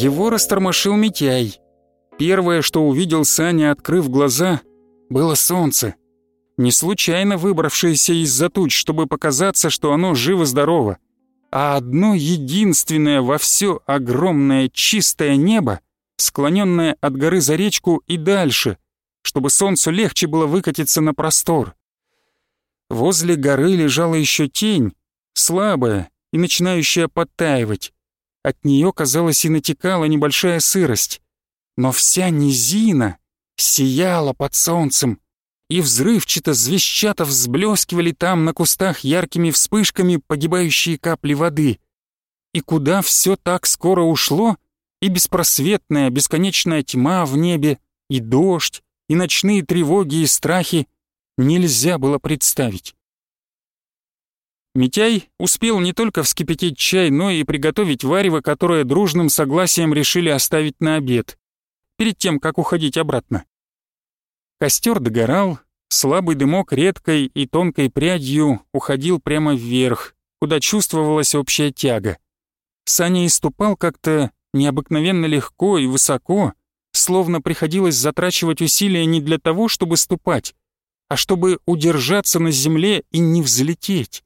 Его растормошил Митяй. Первое, что увидел Саня, открыв глаза, было солнце. Не случайно выбравшееся из-за туч, чтобы показаться, что оно живо-здорово. А одно единственное во все огромное чистое небо, склоненное от горы за речку и дальше, чтобы солнцу легче было выкатиться на простор. Возле горы лежала еще тень, слабая и начинающая подтаивать. От нее, казалось, и натекала небольшая сырость. Но вся низина сияла под солнцем, и взрывчато звещато взблескивали там на кустах яркими вспышками погибающие капли воды. И куда все так скоро ушло, и беспросветная бесконечная тьма в небе, и дождь, и ночные тревоги и страхи нельзя было представить. Митяй успел не только вскипятить чай, но и приготовить варево, которое дружным согласием решили оставить на обед, перед тем, как уходить обратно. Костер догорал, слабый дымок редкой и тонкой прядью уходил прямо вверх, куда чувствовалась общая тяга. Саня иступал как-то необыкновенно легко и высоко, словно приходилось затрачивать усилия не для того, чтобы ступать, а чтобы удержаться на земле и не взлететь.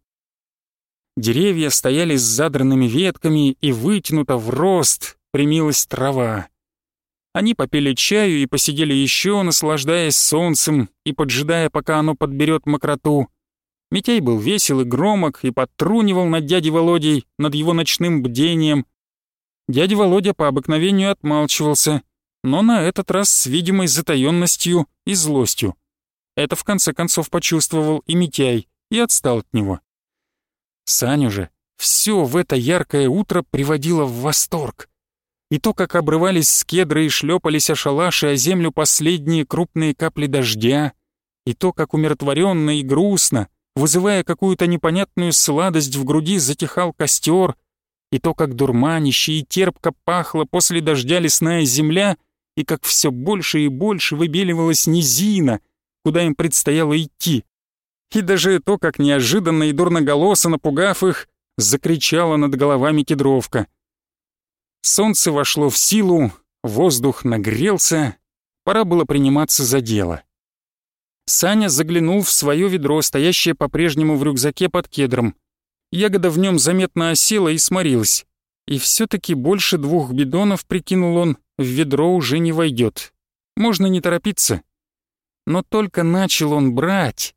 Деревья стояли с задранными ветками, и вытянуто в рост примилась трава. Они попили чаю и посидели еще, наслаждаясь солнцем и поджидая, пока оно подберет мокроту. Митяй был весел и громок и подтрунивал над дядей Володей, над его ночным бдением. Дядя Володя по обыкновению отмалчивался, но на этот раз с видимой затаённостью и злостью. Это в конце концов почувствовал и Митяй и отстал от него. Саню же все в это яркое утро приводило в восторг. И то, как обрывались скедры и шлепались о ошалаши о землю последние крупные капли дождя, и то, как умиротворенно и грустно, вызывая какую-то непонятную сладость в груди, затихал костер, и то, как дурманище и терпко пахло после дождя лесная земля, и как все больше и больше выбеливалась низина, куда им предстояло идти и даже то, как неожиданно и дурноголосо напугав их, закричала над головами кедровка. Солнце вошло в силу, воздух нагрелся, пора было приниматься за дело. Саня заглянул в свое ведро, стоящее по-прежнему в рюкзаке под кедром. Ягода в нем заметно осела и сморилась. И все таки больше двух бидонов, прикинул он, в ведро уже не войдет. Можно не торопиться. Но только начал он брать,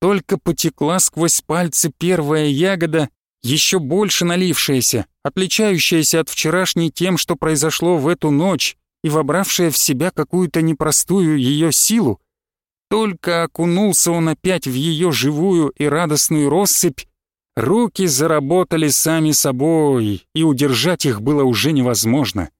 только потекла сквозь пальцы первая ягода, еще больше налившаяся, отличающаяся от вчерашней тем, что произошло в эту ночь, и вобравшая в себя какую-то непростую ее силу. Только окунулся он опять в ее живую и радостную россыпь, руки заработали сами собой, и удержать их было уже невозможно.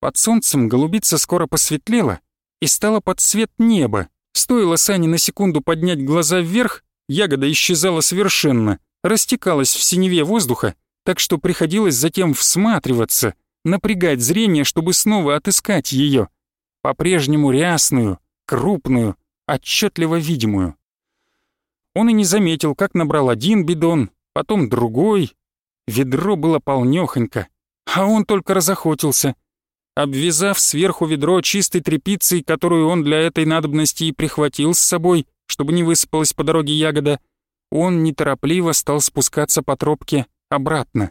Под солнцем голубица скоро посветлела и стала под цвет неба, Стоило Сане на секунду поднять глаза вверх, ягода исчезала совершенно, растекалась в синеве воздуха, так что приходилось затем всматриваться, напрягать зрение, чтобы снова отыскать ее. По-прежнему рясную, крупную, отчетливо видимую. Он и не заметил, как набрал один бидон, потом другой. Ведро было полнёхонько, а он только разохотился — обвязав сверху ведро чистой тряпицей, которую он для этой надобности и прихватил с собой, чтобы не высыпалась по дороге ягода, он неторопливо стал спускаться по тропке обратно.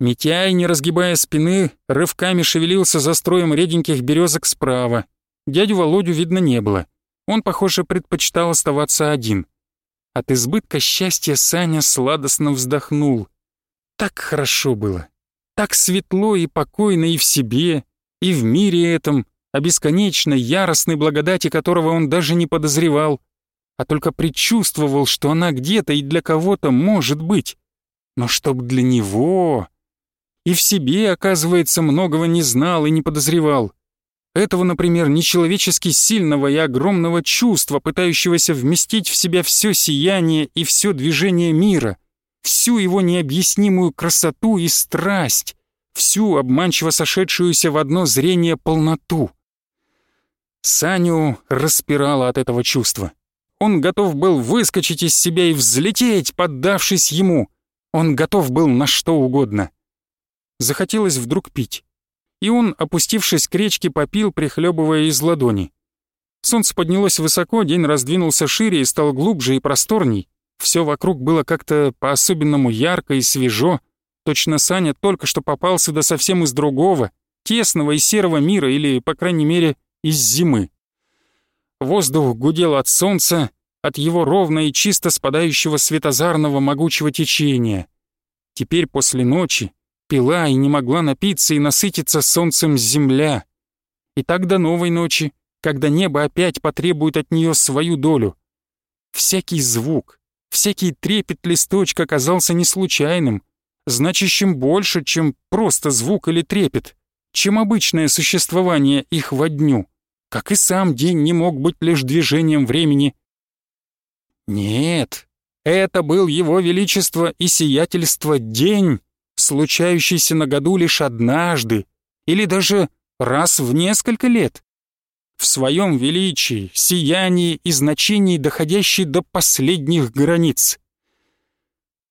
Митяй, не разгибая спины, рывками шевелился за строем реденьких березок справа. Дядю Володю видно не было. Он, похоже, предпочитал оставаться один. От избытка счастья Саня сладостно вздохнул. Так хорошо было так светло и покойно и в себе, и в мире этом, о бесконечной яростной благодати которого он даже не подозревал, а только предчувствовал, что она где-то и для кого-то может быть. Но чтоб для него... И в себе, оказывается, многого не знал и не подозревал. Этого, например, нечеловечески сильного и огромного чувства, пытающегося вместить в себя все сияние и все движение мира — всю его необъяснимую красоту и страсть, всю обманчиво сошедшуюся в одно зрение полноту. Саню распирало от этого чувства. Он готов был выскочить из себя и взлететь, поддавшись ему. Он готов был на что угодно. Захотелось вдруг пить. И он, опустившись к речке, попил, прихлебывая из ладони. Солнце поднялось высоко, день раздвинулся шире и стал глубже и просторней. Все вокруг было как-то по-особенному ярко и свежо. Точно Саня только что попал сюда совсем из другого, тесного и серого мира, или, по крайней мере, из зимы. Воздух гудел от солнца, от его ровно и чисто спадающего светозарного могучего течения. Теперь после ночи пила и не могла напиться и насытиться солнцем земля. И так до новой ночи, когда небо опять потребует от нее свою долю. Всякий звук, Всякий трепет листочка казался не случайным, значащим больше, чем просто звук или трепет, чем обычное существование их во дню, как и сам день не мог быть лишь движением времени. Нет, это был его величество и сиятельство день, случающийся на году лишь однажды или даже раз в несколько лет в своем величии, сиянии и значении, доходящий до последних границ.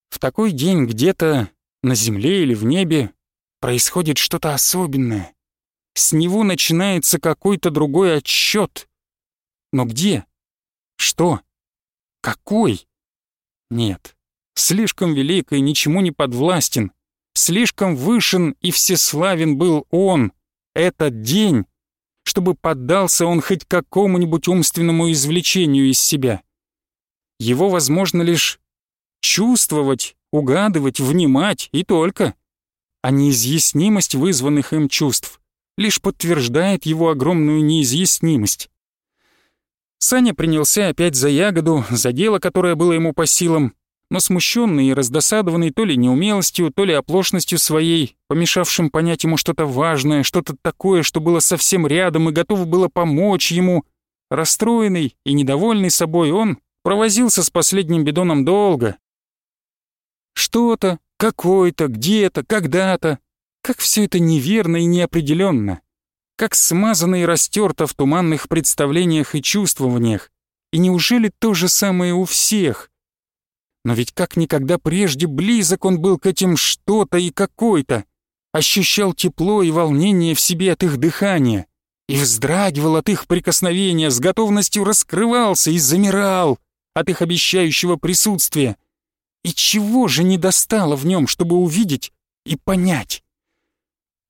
В такой день где-то на земле или в небе происходит что-то особенное. С него начинается какой-то другой отсчет. Но где? Что? Какой? Нет, слишком велик и ничему не подвластен. Слишком вышен и всеславен был он, этот день, чтобы поддался он хоть какому-нибудь умственному извлечению из себя. Его возможно лишь чувствовать, угадывать, внимать и только. А неизъяснимость вызванных им чувств лишь подтверждает его огромную неизъяснимость. Саня принялся опять за ягоду, за дело, которое было ему по силам, но смущенный и раздосадованный то ли неумелостью, то ли оплошностью своей, помешавшим понять ему что-то важное, что-то такое, что было совсем рядом и готово было помочь ему. Расстроенный и недовольный собой он провозился с последним бидоном долго. Что-то, какое-то, где-то, когда-то. Как все это неверно и неопределенно. Как смазано и растерто в туманных представлениях и чувствованиях. И неужели то же самое у всех? Но ведь как никогда прежде близок он был к этим что-то и какой-то. Ощущал тепло и волнение в себе от их дыхания. И вздрагивал от их прикосновения, с готовностью раскрывался и замирал от их обещающего присутствия. И чего же не достало в нем, чтобы увидеть и понять?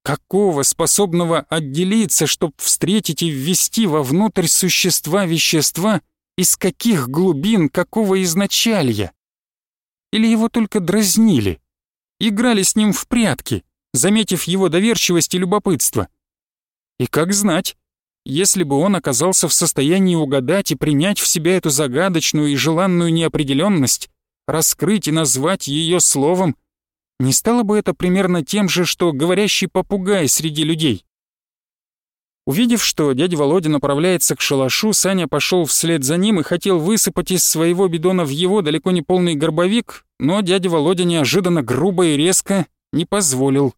Какого способного отделиться, чтобы встретить и ввести вовнутрь существа вещества, из каких глубин, какого изначалья? Или его только дразнили? Играли с ним в прятки, заметив его доверчивость и любопытство? И как знать, если бы он оказался в состоянии угадать и принять в себя эту загадочную и желанную неопределенность, раскрыть и назвать ее словом, не стало бы это примерно тем же, что говорящий попугай среди людей? Увидев, что дядя Володя направляется к шалашу, Саня пошел вслед за ним и хотел высыпать из своего бидона в его далеко не полный горбовик, но дядя Володя неожиданно грубо и резко не позволил.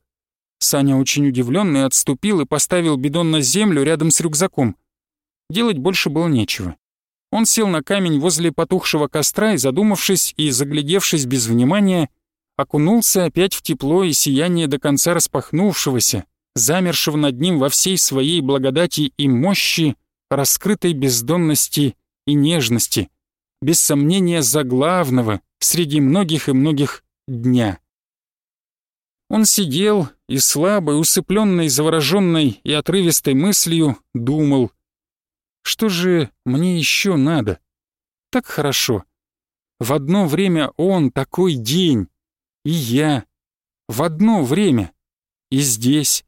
Саня очень удивленный отступил и поставил бидон на землю рядом с рюкзаком. Делать больше было нечего. Он сел на камень возле потухшего костра и, задумавшись и заглядевшись без внимания, окунулся опять в тепло и сияние до конца распахнувшегося, замершего над ним во всей своей благодати и мощи, раскрытой бездонности и нежности, без сомнения заглавного среди многих и многих дня. Он сидел и слабой, усыпленной, завороженной и отрывистой мыслью думал, что же мне еще надо? Так хорошо. В одно время он такой день, и я. В одно время. И здесь.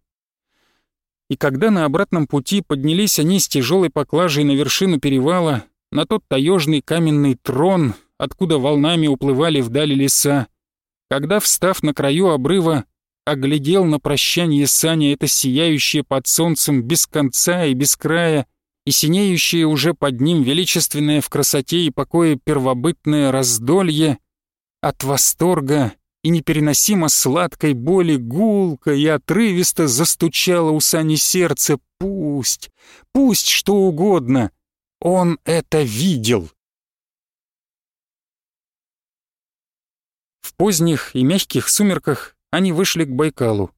И когда на обратном пути поднялись они с тяжелой поклажей на вершину перевала, на тот таежный каменный трон, откуда волнами уплывали вдали леса, когда, встав на краю обрыва, оглядел на прощание Саня это сияющее под солнцем без конца и без края и синеющее уже под ним величественное в красоте и покое первобытное раздолье, от восторга и непереносимо сладкой боли гулко и отрывисто застучало у Сани сердце «Пусть! Пусть что угодно!» Он это видел! В поздних и мягких сумерках они вышли к Байкалу,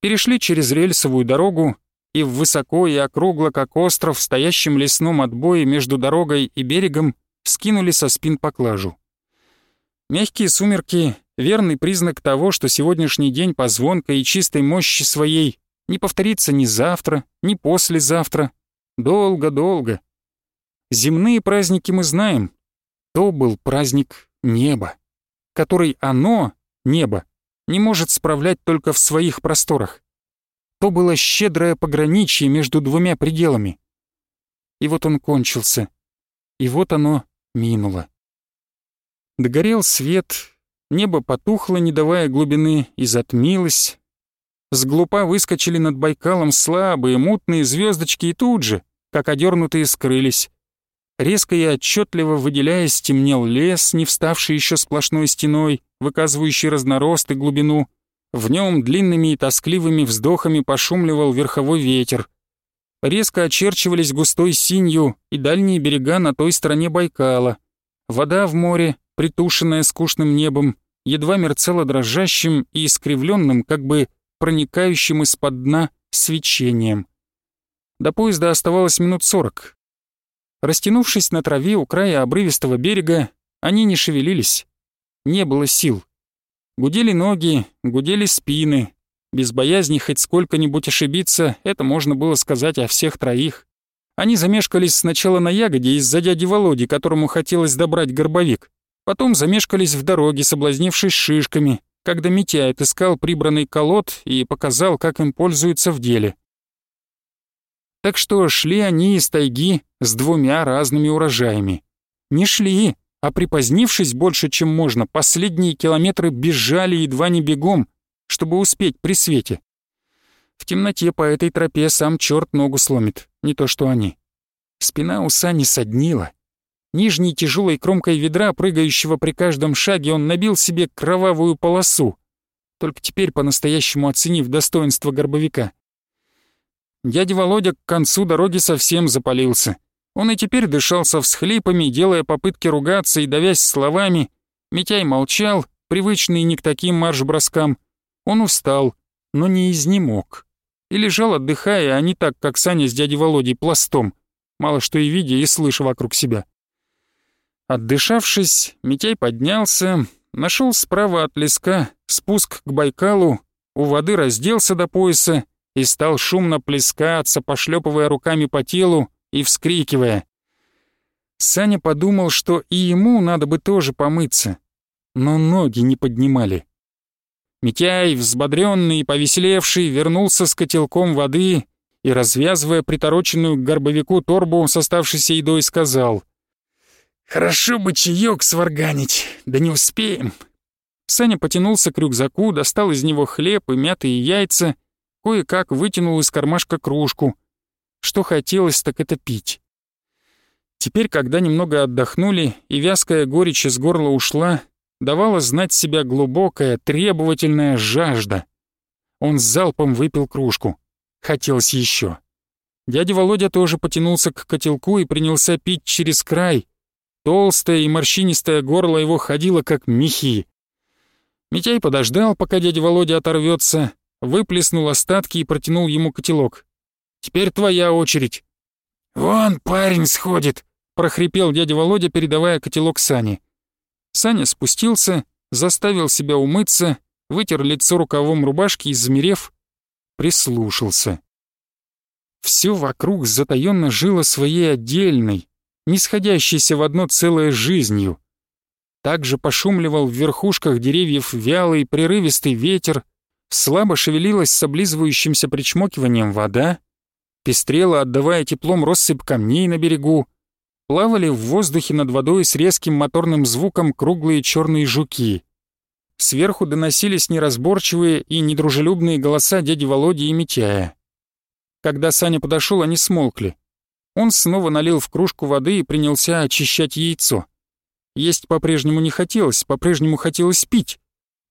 перешли через рельсовую дорогу и в высоко и округло, как остров, стоящем лесном отбое между дорогой и берегом, скинули со спин поклажу. Мягкие сумерки верный признак того, что сегодняшний день по звонкой и чистой мощи своей не повторится ни завтра, ни послезавтра. Долго-долго. Земные праздники мы знаем. То был праздник неба, который оно, небо, не может справлять только в своих просторах. То было щедрое пограничье между двумя пределами. И вот он кончился. И вот оно минуло. Догорел свет, Небо потухло, не давая глубины, и затмилось. С глупа выскочили над Байкалом слабые, мутные звездочки и тут же, как одернутые, скрылись. Резко и отчетливо выделяясь, темнел лес, не вставший еще сплошной стеной, выказывающий разнорост и глубину. В нем длинными и тоскливыми вздохами пошумливал верховой ветер. Резко очерчивались густой синью и дальние берега на той стороне Байкала. Вода в море притушенная скучным небом, едва мерцала дрожащим и искривленным, как бы проникающим из-под дна свечением. До поезда оставалось минут сорок. Растянувшись на траве у края обрывистого берега, они не шевелились. Не было сил. Гудели ноги, гудели спины. Без боязни хоть сколько-нибудь ошибиться, это можно было сказать о всех троих. Они замешкались сначала на ягоде из-за дяди Володи, которому хотелось добрать горбовик. Потом замешкались в дороге, соблазнившись шишками, когда Митя отыскал прибранный колод и показал, как им пользуются в деле. Так что шли они из тайги с двумя разными урожаями. Не шли, а припозднившись больше, чем можно, последние километры бежали едва не бегом, чтобы успеть при свете. В темноте по этой тропе сам черт ногу сломит, не то что они. Спина у Сани соднила, Нижней тяжелой кромкой ведра, прыгающего при каждом шаге, он набил себе кровавую полосу, только теперь по-настоящему оценив достоинство горбовика. Дядя Володя к концу дороги совсем запалился. Он и теперь дышал со всхлипами, делая попытки ругаться и давясь словами. Митяй молчал, привычный не к таким марш-броскам. Он устал, но не изнемог. И лежал, отдыхая, а не так, как Саня с дядей Володей, пластом, мало что и видя, и слыша вокруг себя. Отдышавшись, Митяй поднялся, нашел справа от леска спуск к Байкалу, у воды разделся до пояса и стал шумно плескаться, пошлепывая руками по телу и вскрикивая. Саня подумал, что и ему надо бы тоже помыться, но ноги не поднимали. Митяй, взбодренный и повеселевший, вернулся с котелком воды и, развязывая притороченную к горбовику торбу с оставшейся едой, сказал «Хорошо бы чаёк сварганить, да не успеем». Саня потянулся к рюкзаку, достал из него хлеб и мятые яйца, кое-как вытянул из кармашка кружку. Что хотелось, так это пить. Теперь, когда немного отдохнули и вязкая горечь из горла ушла, давала знать себя глубокая, требовательная жажда. Он с залпом выпил кружку. Хотелось еще. Дядя Володя тоже потянулся к котелку и принялся пить через край, Толстое и морщинистое горло его ходило, как мехи. Митяй подождал, пока дядя Володя оторвется, выплеснул остатки и протянул ему котелок. «Теперь твоя очередь». «Вон парень сходит», — прохрипел дядя Володя, передавая котелок Сане. Саня спустился, заставил себя умыться, вытер лицо рукавом рубашки и, замерев, прислушался. Все вокруг затаенно жило своей отдельной, не сходящейся в одно целое жизнью. Также пошумливал в верхушках деревьев вялый прерывистый ветер, слабо шевелилась с облизывающимся причмокиванием вода, пестрела, отдавая теплом россыпь камней на берегу, плавали в воздухе над водой с резким моторным звуком круглые черные жуки. Сверху доносились неразборчивые и недружелюбные голоса дяди Володи и Митяя. Когда Саня подошел, они смолкли. Он снова налил в кружку воды и принялся очищать яйцо. Есть по-прежнему не хотелось, по-прежнему хотелось пить.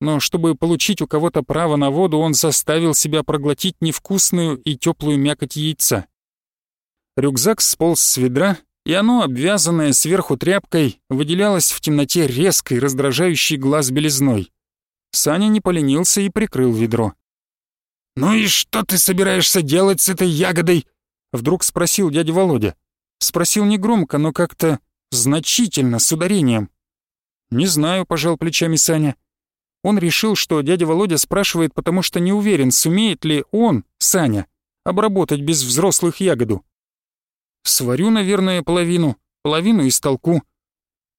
Но чтобы получить у кого-то право на воду, он заставил себя проглотить невкусную и теплую мякоть яйца. Рюкзак сполз с ведра, и оно, обвязанное сверху тряпкой, выделялось в темноте резкой, раздражающей глаз белизной. Саня не поленился и прикрыл ведро. «Ну и что ты собираешься делать с этой ягодой?» Вдруг спросил дядя Володя. Спросил негромко, но как-то значительно, с ударением. «Не знаю», — пожал плечами Саня. Он решил, что дядя Володя спрашивает, потому что не уверен, сумеет ли он, Саня, обработать без взрослых ягоду. «Сварю, наверное, половину, половину из толку.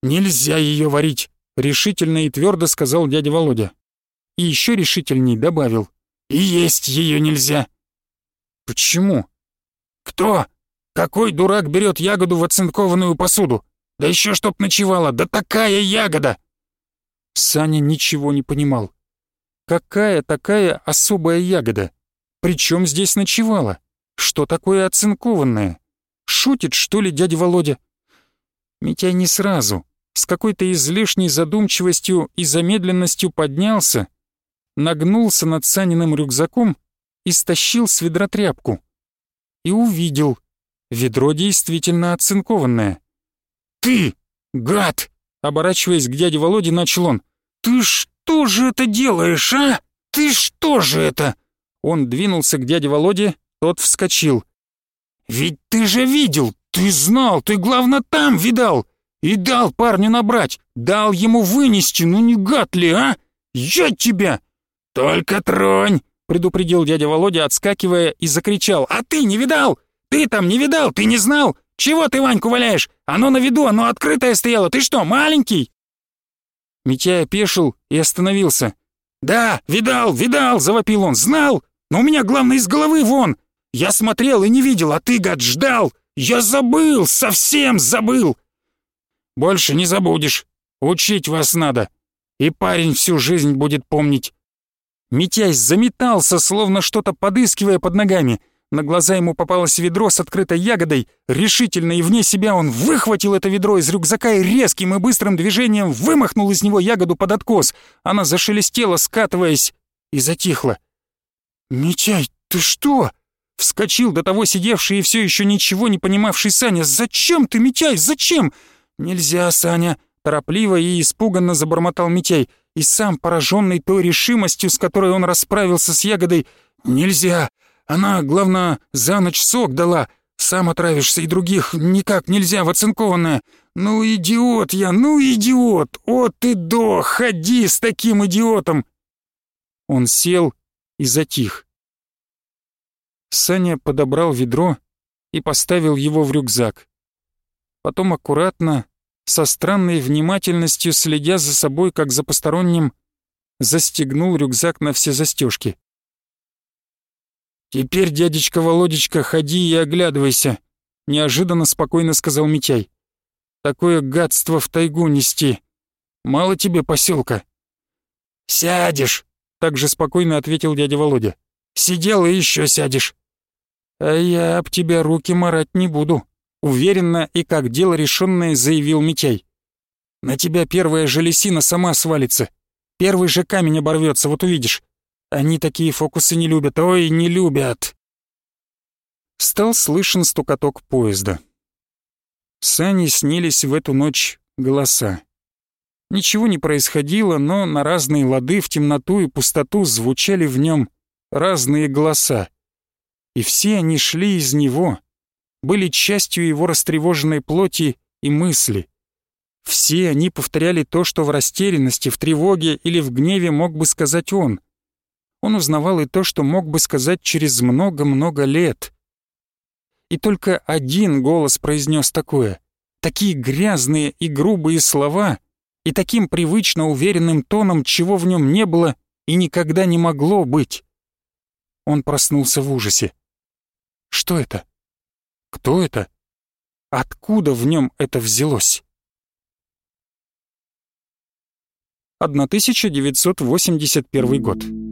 «Нельзя ее варить», — решительно и твердо сказал дядя Володя. И еще решительней добавил. «И есть ее нельзя». «Почему?» «Кто? Какой дурак берет ягоду в оцинкованную посуду? Да еще чтоб ночевала! Да такая ягода!» Саня ничего не понимал. «Какая такая особая ягода? Причем здесь ночевала? Что такое оцинкованная? Шутит, что ли, дядя Володя?» Митяй не сразу, с какой-то излишней задумчивостью и замедленностью поднялся, нагнулся над Саниным рюкзаком и стащил с ведра тряпку — и увидел. Ведро действительно оцинкованное. «Ты, гад!» — оборачиваясь к дяде Володе, начал он. «Ты что же это делаешь, а? Ты что же это?» Он двинулся к дяде Володе, тот вскочил. «Ведь ты же видел, ты знал, ты, главное, там видал! И дал парню набрать, дал ему вынести, ну не гад ли, а? Я тебя! Только тронь, предупредил дядя Володя, отскакивая и закричал. «А ты не видал? Ты там не видал? Ты не знал? Чего ты Ваньку валяешь? Оно на виду, оно открытое стояло. Ты что, маленький?» Митя опешил и остановился. «Да, видал, видал!» — завопил он. «Знал! Но у меня, главное, из головы вон! Я смотрел и не видел, а ты, гад, ждал! Я забыл, совсем забыл!» «Больше не забудешь. Учить вас надо. И парень всю жизнь будет помнить. Митяй заметался, словно что-то подыскивая под ногами. На глаза ему попалось ведро с открытой ягодой. Решительно и вне себя он выхватил это ведро из рюкзака и резким и быстрым движением вымахнул из него ягоду под откос. Она зашелестела, скатываясь, и затихла. «Митяй, ты что?» Вскочил до того сидевший и все еще ничего не понимавший Саня. «Зачем ты, Митяй, зачем?» «Нельзя, Саня!» Торопливо и испуганно забормотал Митяй и сам, пораженный той решимостью, с которой он расправился с ягодой, «Нельзя! Она, главное, за ночь сок дала. Сам отравишься, и других никак нельзя, в. Ну, идиот я, ну, идиот! от и до! Ходи с таким идиотом!» Он сел и затих. Саня подобрал ведро и поставил его в рюкзак. Потом аккуратно, со странной внимательностью, следя за собой, как за посторонним, застегнул рюкзак на все застежки. «Теперь, дядечка Володечка, ходи и оглядывайся», — неожиданно спокойно сказал Митяй. «Такое гадство в тайгу нести. Мало тебе поселка. «Сядешь», — Так же спокойно ответил дядя Володя. «Сидел и еще сядешь». «А я об тебя руки марать не буду», Уверенно и как дело решенное заявил Митяй. «На тебя первая желесина сама свалится. Первый же камень оборвется, вот увидишь. Они такие фокусы не любят, ой, не любят!» Стал слышен стукоток поезда. Сани снились в эту ночь голоса. Ничего не происходило, но на разные лады в темноту и пустоту звучали в нем разные голоса. И все они шли из него, были частью его растревоженной плоти и мысли. Все они повторяли то, что в растерянности, в тревоге или в гневе мог бы сказать он. Он узнавал и то, что мог бы сказать через много-много лет. И только один голос произнес такое. Такие грязные и грубые слова и таким привычно уверенным тоном, чего в нем не было и никогда не могло быть. Он проснулся в ужасе. Что это? Кто это? Откуда в нем это взялось? 1981 год.